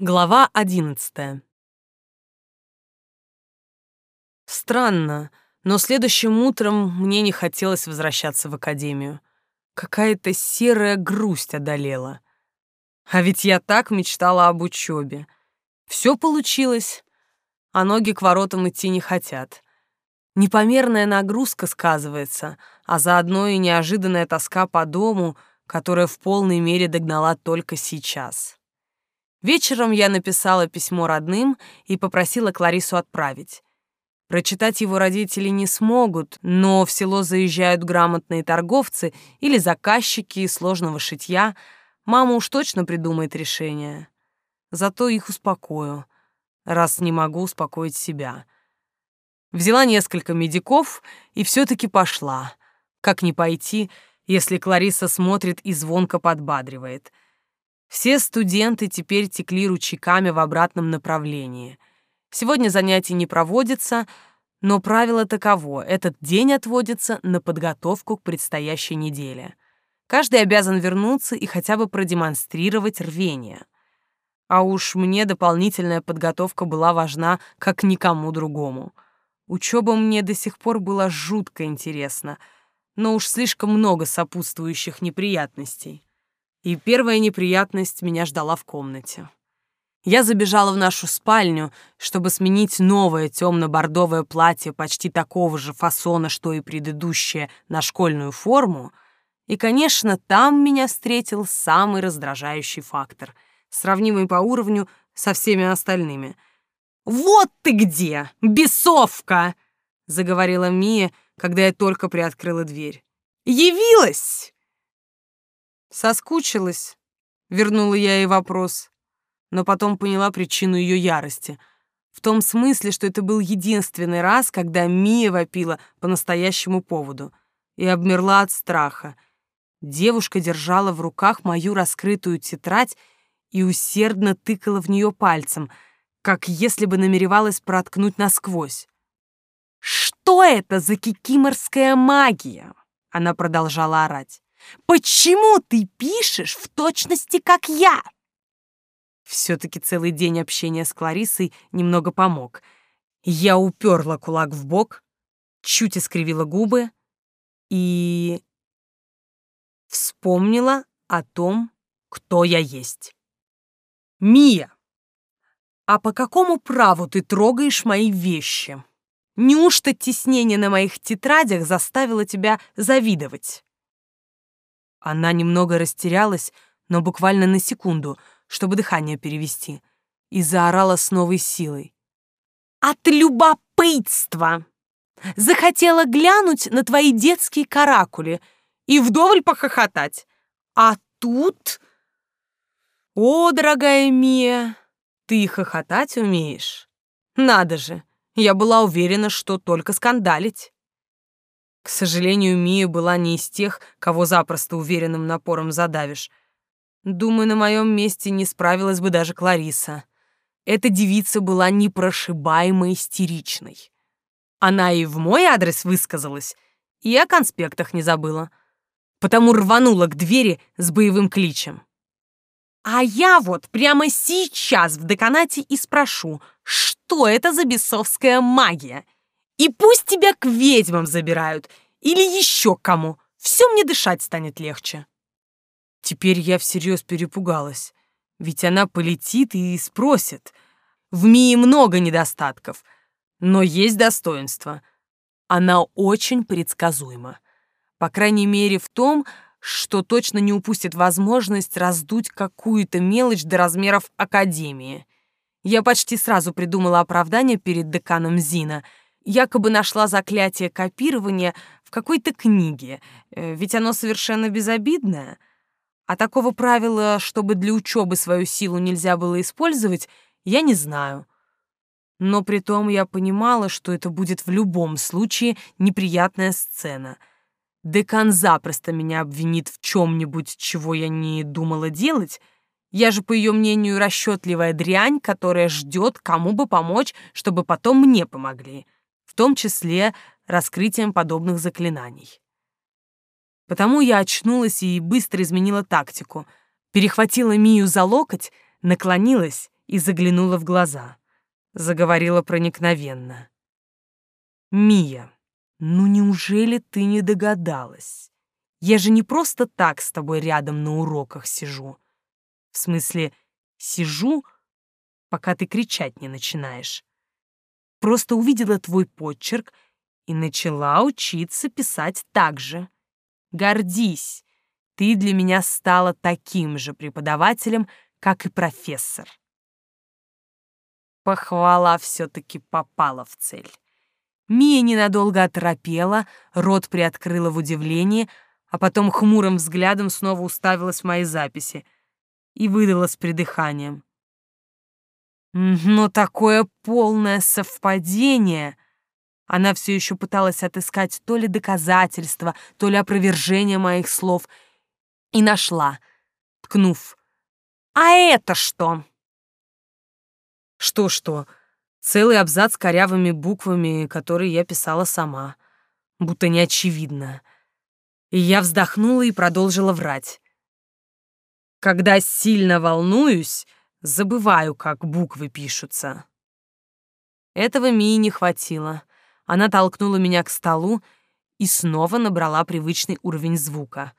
Глава одиннадцатая. Странно, но следующим утром мне не хотелось возвращаться в академию. Какая-то серая грусть одолела. А ведь я так мечтала об учебе. Все получилось, а ноги к воротам идти не хотят. Непомерная нагрузка сказывается, а заодно и неожиданная тоска по дому, которая в полной мере догнала только сейчас. Вечером я написала письмо родным и попросила Кларису отправить. Прочитать его родители не смогут, но в село заезжают грамотные торговцы или заказчики сложного шитья. Мама уж точно придумает решение. Зато их успокою, раз не могу успокоить себя. Взяла несколько медиков и все-таки пошла. Как не пойти, если Клариса смотрит и звонко подбадривает — все студенты теперь текли ручейками в обратном направлении. Сегодня занятий не проводится, но правило таково — этот день отводится на подготовку к предстоящей неделе. Каждый обязан вернуться и хотя бы продемонстрировать рвение. А уж мне дополнительная подготовка была важна, как никому другому. Учеба мне до сих пор была жутко интересна, но уж слишком много сопутствующих неприятностей и первая неприятность меня ждала в комнате. Я забежала в нашу спальню, чтобы сменить новое темно-бордовое платье почти такого же фасона, что и предыдущее, на школьную форму, и, конечно, там меня встретил самый раздражающий фактор, сравнимый по уровню со всеми остальными. «Вот ты где, бесовка!» — заговорила Мия, когда я только приоткрыла дверь. «Явилась!» Соскучилась, вернула я ей вопрос, но потом поняла причину ее ярости. В том смысле, что это был единственный раз, когда Мия вопила по настоящему поводу и обмерла от страха. Девушка держала в руках мою раскрытую тетрадь и усердно тыкала в нее пальцем, как если бы намеревалась проткнуть насквозь. «Что это за кикиморская магия?» Она продолжала орать. Почему ты пишешь в точности, как я?» Все-таки целый день общения с Кларисой немного помог. Я уперла кулак в бок, чуть искривила губы и вспомнила о том, кто я есть. «Мия, а по какому праву ты трогаешь мои вещи? Неужто теснение на моих тетрадях заставило тебя завидовать?» Она немного растерялась, но буквально на секунду, чтобы дыхание перевести, и заорала с новой силой. «От любопытства! Захотела глянуть на твои детские каракули и вдоволь похохотать. А тут... О, дорогая Мия, ты хохотать умеешь? Надо же, я была уверена, что только скандалить». К сожалению, Мия была не из тех, кого запросто уверенным напором задавишь. Думаю, на моем месте не справилась бы даже Клариса. Эта девица была непрошибаемо истеричной. Она и в мой адрес высказалась, и о конспектах не забыла. Потому рванула к двери с боевым кличем. А я вот прямо сейчас в деканате и спрошу, что это за бесовская магия — и пусть тебя к ведьмам забирают или еще кому. Все мне дышать станет легче. Теперь я всерьез перепугалась. Ведь она полетит и спросит. В Мии много недостатков, но есть достоинство. Она очень предсказуема. По крайней мере в том, что точно не упустит возможность раздуть какую-то мелочь до размеров Академии. Я почти сразу придумала оправдание перед деканом Зина — якобы нашла заклятие копирования в какой-то книге, э, ведь оно совершенно безобидное. А такого правила, чтобы для учебы свою силу нельзя было использовать, я не знаю. Но при том я понимала, что это будет в любом случае неприятная сцена. Декан запросто меня обвинит в чем-нибудь, чего я не думала делать. Я же, по ее мнению, расчетливая дрянь, которая ждет, кому бы помочь, чтобы потом мне помогли том числе раскрытием подобных заклинаний. Потому я очнулась и быстро изменила тактику. Перехватила Мию за локоть, наклонилась и заглянула в глаза. Заговорила проникновенно. «Мия, ну неужели ты не догадалась? Я же не просто так с тобой рядом на уроках сижу. В смысле, сижу, пока ты кричать не начинаешь. Просто увидела твой почерк и начала учиться писать так же. Гордись, ты для меня стала таким же преподавателем, как и профессор. Похвала все-таки попала в цель. Мия ненадолго оторопела, рот приоткрыла в удивлении, а потом хмурым взглядом снова уставилась в мои записи и выдала с придыханием. Но такое полное совпадение! Она все еще пыталась отыскать то ли доказательства, то ли опровержение моих слов, и нашла, ткнув. «А это что?» Что-что? Целый абзац корявыми буквами, которые я писала сама. Будто не очевидно. И я вздохнула и продолжила врать. Когда сильно волнуюсь, забываю, как буквы пишутся. Этого Мии не хватило. Она толкнула меня к столу и снова набрала привычный уровень звука.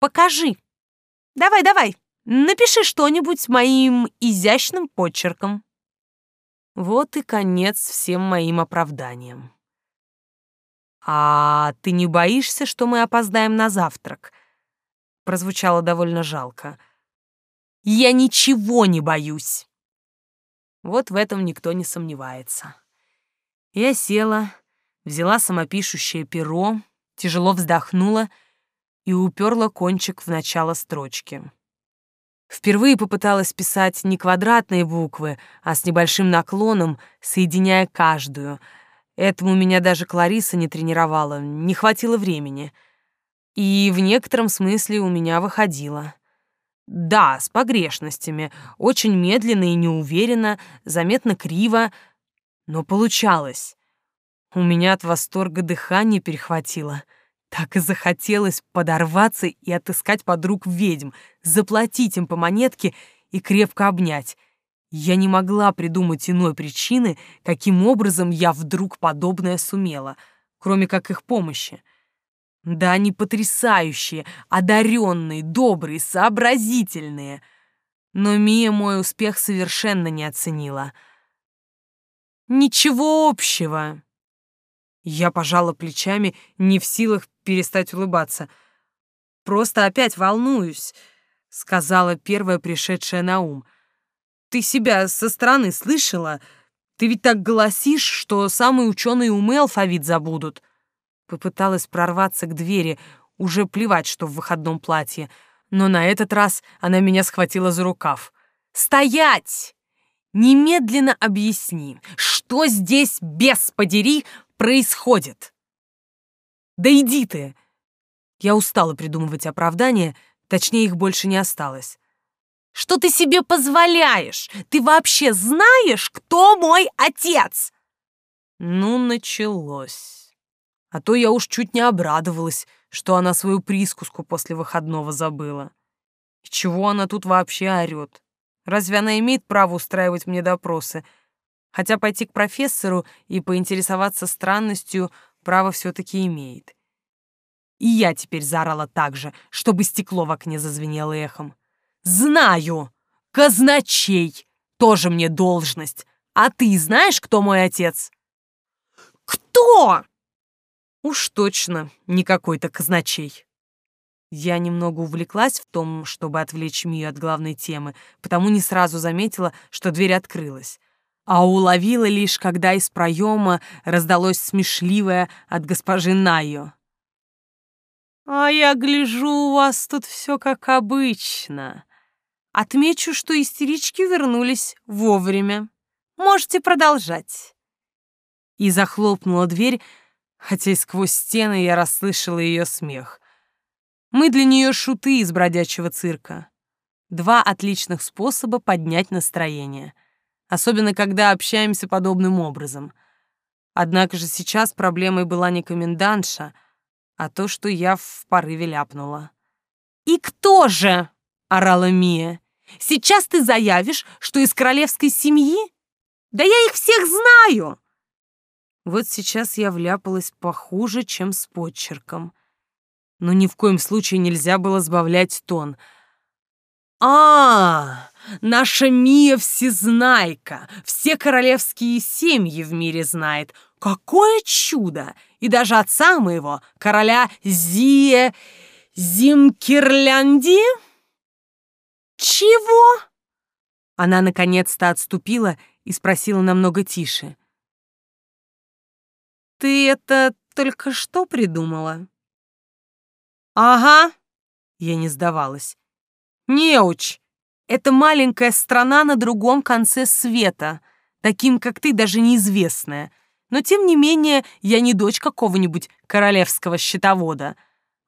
«Покажи! Давай, давай, напиши что-нибудь моим изящным почерком». Вот и конец всем моим оправданиям. «А ты не боишься, что мы опоздаем на завтрак?» Прозвучало довольно жалко. «Я ничего не боюсь!» Вот в этом никто не сомневается. Я села, взяла самопишущее перо, тяжело вздохнула и уперла кончик в начало строчки. Впервые попыталась писать не квадратные буквы, а с небольшим наклоном, соединяя каждую. Этому меня даже Клариса не тренировала, не хватило времени. И в некотором смысле у меня выходило. Да, с погрешностями, очень медленно и неуверенно, заметно криво, но получалось. У меня от восторга дыхание перехватило — так и захотелось подорваться и отыскать подруг ведьм, заплатить им по монетке и крепко обнять. Я не могла придумать иной причины, каким образом я вдруг подобное сумела, кроме как их помощи. Да они потрясающие, одаренные, добрые, сообразительные. Но Мия мой успех совершенно не оценила. Ничего общего. Я пожала плечами, не в силах перестать улыбаться. «Просто опять волнуюсь», — сказала первая пришедшая на ум. «Ты себя со стороны слышала? Ты ведь так голосишь, что самые ученые умы алфавит забудут». Попыталась прорваться к двери, уже плевать, что в выходном платье, но на этот раз она меня схватила за рукав. «Стоять! Немедленно объясни, что здесь, без подери, происходит?» Да иди ты!» Я устала придумывать оправдания, точнее, их больше не осталось. «Что ты себе позволяешь? Ты вообще знаешь, кто мой отец?» Ну, началось. А то я уж чуть не обрадовалась, что она свою прискуску после выходного забыла. И чего она тут вообще орёт? Разве она имеет право устраивать мне допросы? Хотя пойти к профессору и поинтересоваться странностью право все-таки имеет. И я теперь заорала так же, чтобы стекло в окне зазвенело эхом. «Знаю! Казначей! Тоже мне должность! А ты знаешь, кто мой отец?» «Кто?» «Уж точно не какой-то казначей». Я немного увлеклась в том, чтобы отвлечь Мию от главной темы, потому не сразу заметила, что дверь открылась а уловила лишь, когда из проема раздалось смешливое от госпожи Найо. «А я гляжу, у вас тут все как обычно. Отмечу, что истерички вернулись вовремя. Можете продолжать». И захлопнула дверь, хотя и сквозь стены я расслышала ее смех. Мы для нее шуты из бродячего цирка. Два отличных способа поднять настроение — особенно когда общаемся подобным образом. Однако же сейчас проблемой была не комендантша, а то, что я в порыве ляпнула. «И кто же?» — орала Мия. Сейчас ты заявишь, что из королевской семьи? Да я их всех знаю!» Вот сейчас я вляпалась похуже, чем с подчерком. Но ни в коем случае нельзя было сбавлять тон. «А, наша Мия всезнайка, все королевские семьи в мире знает. Какое чудо! И даже отца моего, короля Зия Зимкирлянди...» «Чего?» Она наконец-то отступила и спросила намного тише. «Ты это только что придумала?» «Ага», — я не сдавалась. «Неуч, это маленькая страна на другом конце света, таким, как ты, даже неизвестная. Но, тем не менее, я не дочь какого-нибудь королевского счетовода».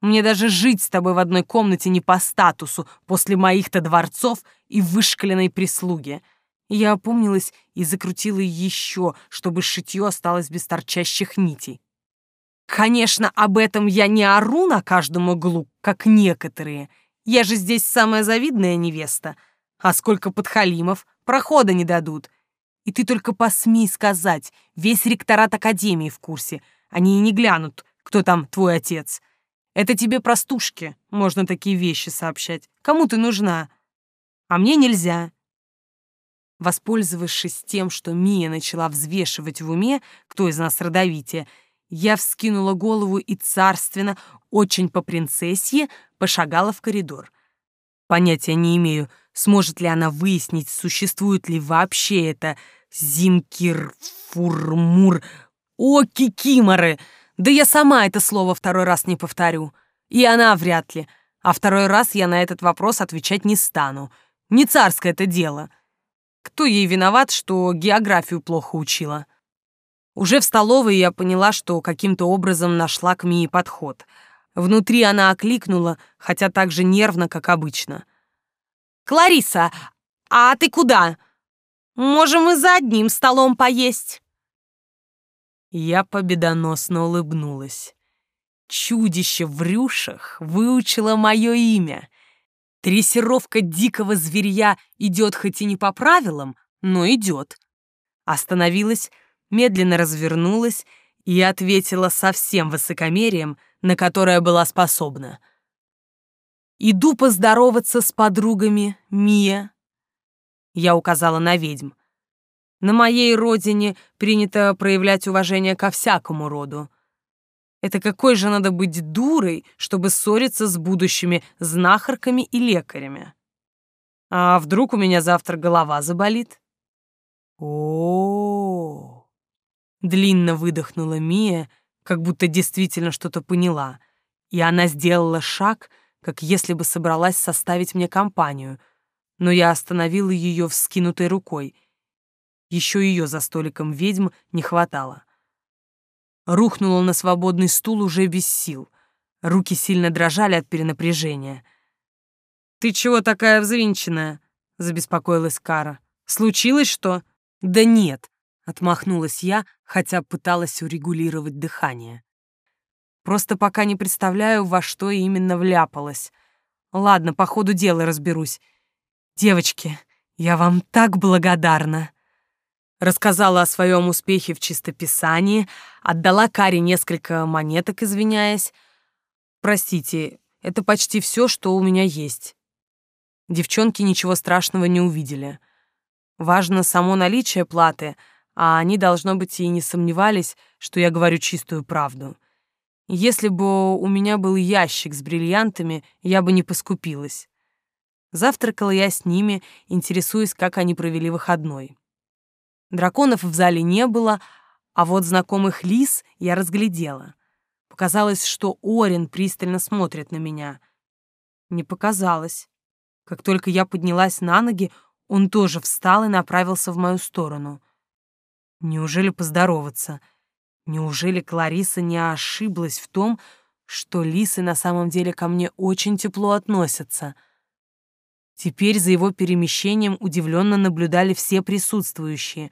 Мне даже жить с тобой в одной комнате не по статусу после моих-то дворцов и вышкаленной прислуги. Я опомнилась и закрутила еще, чтобы шитье осталось без торчащих нитей. Конечно, об этом я не ору на каждом углу, как некоторые. Я же здесь самая завидная невеста. А сколько подхалимов, прохода не дадут. И ты только посмей сказать, весь ректорат Академии в курсе. Они и не глянут, кто там твой отец. Это тебе простушки, можно такие вещи сообщать. Кому ты нужна? А мне нельзя. Воспользовавшись тем, что Мия начала взвешивать в уме, кто из нас родовитее, я вскинула голову и царственно, очень по-принцессье, пошагала в коридор. Понятия не имею, сможет ли она выяснить, существует ли вообще это Зимкир-Фурмур... О, кикиморы! Да я сама это слово второй раз не повторю. И она вряд ли. А второй раз я на этот вопрос отвечать не стану. Не царское это дело. Кто ей виноват, что географию плохо учила? Уже в столовой я поняла, что каким-то образом нашла к Мии подход. Внутри она окликнула, хотя так же нервно, как обычно. «Клариса, а ты куда? Можем и за одним столом поесть». Я победоносно улыбнулась. Чудище в рюшах выучило мое имя. Трессировка дикого зверья идет хоть и не по правилам, но идет. Остановилась, медленно развернулась и ответила со всем высокомерием, на которое была способна. «Иду поздороваться с подругами, Мия». Я указала на ведьм. На моей родине принято проявлять уважение ко всякому роду. Это какой же надо быть дурой, чтобы ссориться с будущими знахарками и лекарями? А вдруг у меня завтра голова заболит? О, длинно выдохнула Мия, как будто действительно что-то поняла, и она сделала шаг, как если бы собралась составить мне компанию, но я остановила ее вскинутой рукой — еще ее за столиком ведьм не хватало. Рухнула на свободный стул уже без сил. Руки сильно дрожали от перенапряжения. «Ты чего такая взвинченная?» — забеспокоилась Кара. «Случилось что?» «Да нет», — отмахнулась я, хотя пыталась урегулировать дыхание. «Просто пока не представляю, во что именно вляпалась. Ладно, по ходу дела разберусь. Девочки, я вам так благодарна!» Рассказала о своем успехе в чистописании, отдала Каре несколько монеток, извиняясь. «Простите, это почти все, что у меня есть». Девчонки ничего страшного не увидели. Важно само наличие платы, а они, должно быть, и не сомневались, что я говорю чистую правду. Если бы у меня был ящик с бриллиантами, я бы не поскупилась. Завтракала я с ними, интересуясь, как они провели выходной. Драконов в зале не было, а вот знакомых лис я разглядела. Показалось, что Орин пристально смотрит на меня. Не показалось. Как только я поднялась на ноги, он тоже встал и направился в мою сторону. Неужели поздороваться? Неужели Клариса не ошиблась в том, что лисы на самом деле ко мне очень тепло относятся? Теперь за его перемещением удивленно наблюдали все присутствующие.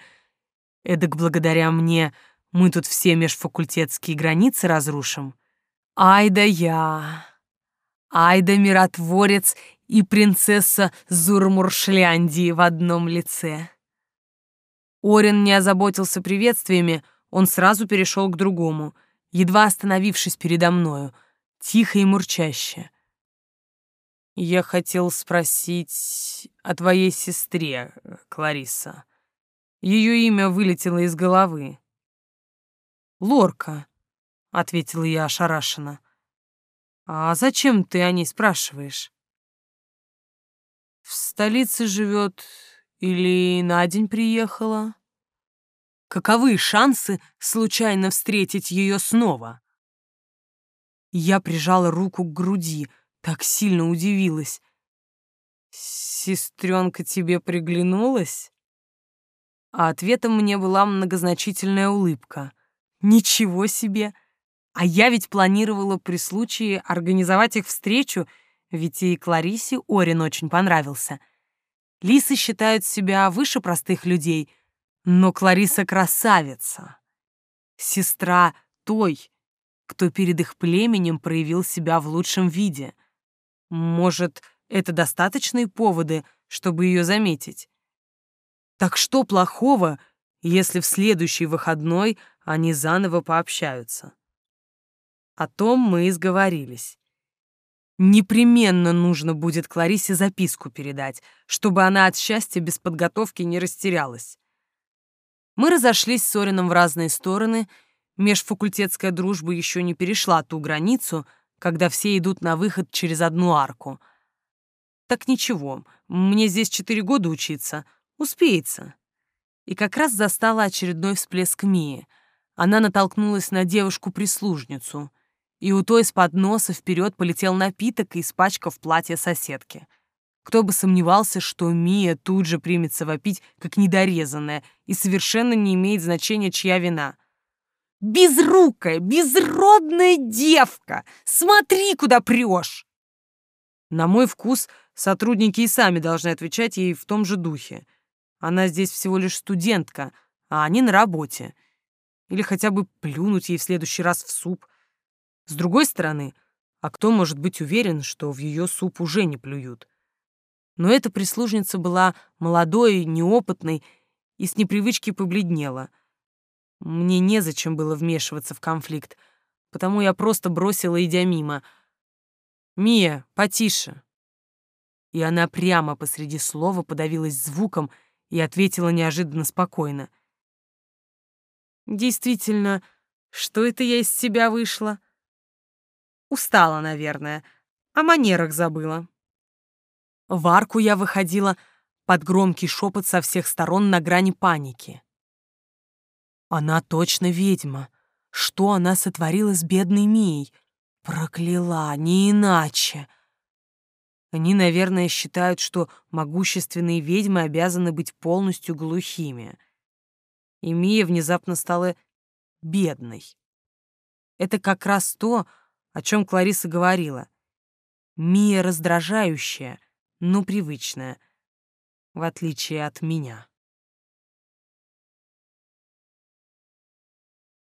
Эдак благодаря мне мы тут все межфакультетские границы разрушим. Ай да я! Ай да миротворец и принцесса Зурмуршляндии в одном лице. Орин не озаботился приветствиями, он сразу перешел к другому, едва остановившись передо мною, тихо и мурчаще. «Я хотел спросить о твоей сестре, Клариса. Ее имя вылетело из головы». «Лорка», — ответила я ошарашенно. «А зачем ты о ней спрашиваешь?» «В столице живет или на день приехала?» Каковы шансы случайно встретить ее снова? Я прижала руку к груди, так сильно удивилась. «Сестренка тебе приглянулась?» А ответом мне была многозначительная улыбка. «Ничего себе! А я ведь планировала при случае организовать их встречу, ведь и Кларисе Орин очень понравился. Лисы считают себя выше простых людей — но Клариса красавица, сестра той, кто перед их племенем проявил себя в лучшем виде. Может, это достаточные поводы, чтобы ее заметить? Так что плохого, если в следующий выходной они заново пообщаются? О том мы и сговорились. Непременно нужно будет Кларисе записку передать, чтобы она от счастья без подготовки не растерялась. Мы разошлись с Сорином в разные стороны, межфакультетская дружба еще не перешла ту границу, когда все идут на выход через одну арку. Так ничего, мне здесь четыре года учиться, успеется. И как раз застала очередной всплеск Мии. Она натолкнулась на девушку-прислужницу, и у той из-под носа вперед полетел напиток, испачкав платье соседки — кто бы сомневался, что Мия тут же примется вопить, как недорезанная, и совершенно не имеет значения, чья вина. «Безрукая, безродная девка! Смотри, куда прешь!» На мой вкус, сотрудники и сами должны отвечать ей в том же духе. Она здесь всего лишь студентка, а они на работе. Или хотя бы плюнуть ей в следующий раз в суп. С другой стороны, а кто может быть уверен, что в ее суп уже не плюют? но эта прислужница была молодой, неопытной и с непривычки побледнела. Мне незачем было вмешиваться в конфликт, потому я просто бросила, идя мимо. «Мия, потише!» И она прямо посреди слова подавилась звуком и ответила неожиданно спокойно. «Действительно, что это я из себя вышла?» «Устала, наверное, о манерах забыла». В арку я выходила под громкий шепот со всех сторон на грани паники. Она точно ведьма. Что она сотворила с бедной Мией? Прокляла, не иначе. Они, наверное, считают, что могущественные ведьмы обязаны быть полностью глухими. И Мия внезапно стала бедной. Это как раз то, о чем Клариса говорила. Мия раздражающая — но привычная, в отличие от меня.